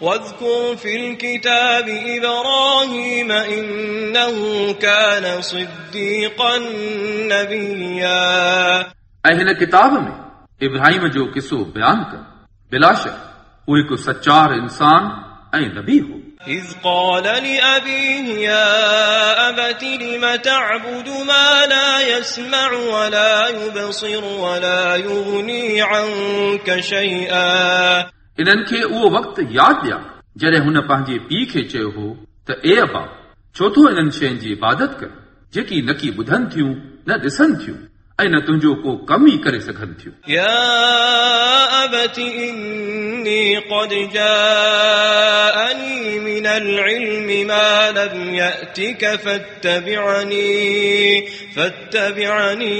واذكر في الكتاب إبراهيم إنه كان صديقا نبيا ऐं हिन किताब में इब्राहिम जो किसो बयानु कर बिलाशक उहो हिकु सचार इंसान ऐं नबी हो إذ قال لأبيه يا أبت لم تعبد ما لا يسمع ولا يبصر ولا يغني عنك شيئا انهن کي اهو وقت ياد ڏيان. جڏهن هن پنهنجي پيءُ کي چيو هو ته اي ابا ڇو ٿو انهن شين جي عبادت ڪر؟ جيڪي نه ڪي ٻڌن ٿيون نه ڏسن ٿيون ऐं न तुंहिंजो को कमु ई करे सघनि थियूं يا أبت إني قد جاءني من العلم ما لم يأتك فاتبعني فاتبعني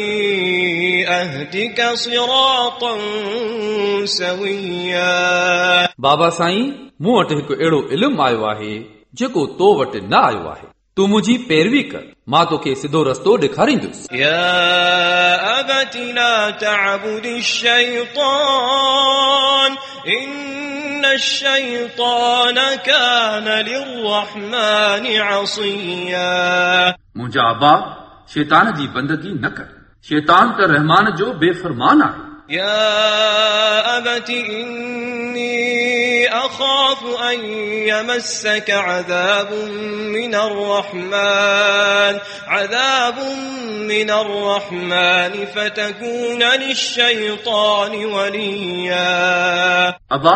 أهدك صراطا سويا बाबा साईं मूं वटि हिकु अहिड़ो इल्मु आयो आहे जेको तो वटि न आयो आहे तूं मुंहिंजी पैरवी कर मां तोखे सिधो रस्तो ॾेखारींदुसि मुंहिंजा आबा शैतान जी बंदगी न कर शैतान त रहमान जो बेफ़रमान आहे يا أبت إني أخاف أن يمسك عذاب من الرحمن عذاب من الرحمن فتكون للشيطان وليا अबा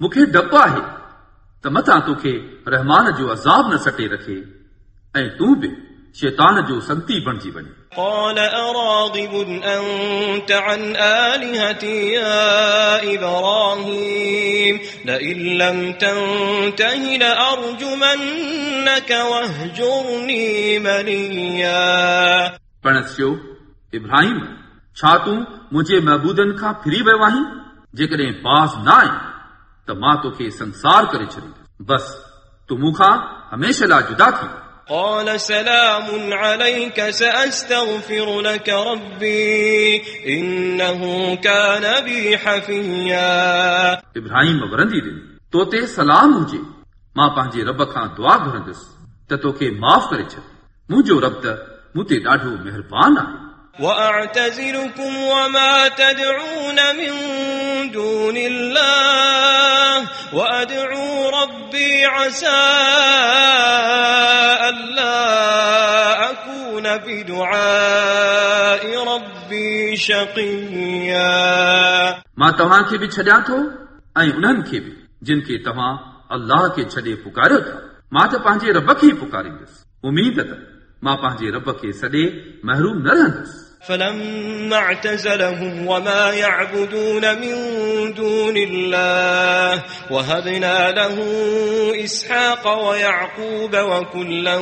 मूंखे डपु आहे त मथां तोखे रहमान जो अज़ाब न सटे रखे ऐं तूं बि शैतान जो संगती बणिजी वञे قال أراغب أنت عن آلهتي يا إبراهيم لئن لم تنته لأرجمنك واهجرني مليا पणसियो इब्राहिम छा तूं मुंहिंजे महबूदनि खां फिरी वियो आहीं जेकॾहिं बाज़ न आहे त मां तोखे संसार करे छॾींदुसि बसि तूं मूंखां हमेशह लाइ जुदा थी वञ। قال سلام عليك سأستغفر لك ربي إنه كان بي حفيا. إبراهيم ورندي ڏني ته سلام هجي مان پنهنجي رب کان دعا گھرندس ته توکي معاف ڪري ڇڏ منهنجو رب ته مون تي ڏاڍو وأعتزلكم وما تدعون من دون الله وأدعو ربي عسى ألا أكون بدعاء ربي شقيا मां तव्हांखे बि छॾियां थो ऐं उन्हनि खे बि जिन खे तव्हां अल्लाह खे छॾे पुकारियो था मां त पंहिंजे रब खे ई पुकारींदुसि उमीद त मां पंहिंजे रब खे सॾे महरूम न रहंदुसि فلما اعتزلهم وما يعبدون من دون الله وهبنا له إسحاق ويعقوب وكلا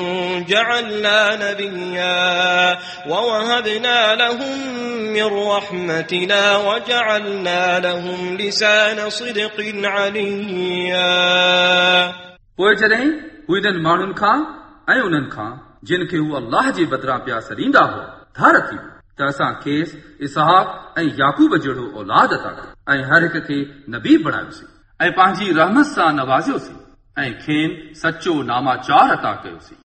جعلنا نبيا ووهبنا لهم من رحمتنا وجعلنا لهم لسان صدق عليا पोइ जॾहिं हू इन्हनि माण्हुनि खां ऐं उन्हनि खां, जिन खे हू अल्लाह जे बदिरां पिया सरींदा हुआ धार थी। त असां खेसि, इसहाक ऐं याकूब जहिड़ो औलाद था ऐं हर हिक खे नबी बणायोसीं, ऐं पंहिंजी रहमत सां नवाज़ियोसीं, ऐं खेनि सचो नामाचार अता कयोसीं।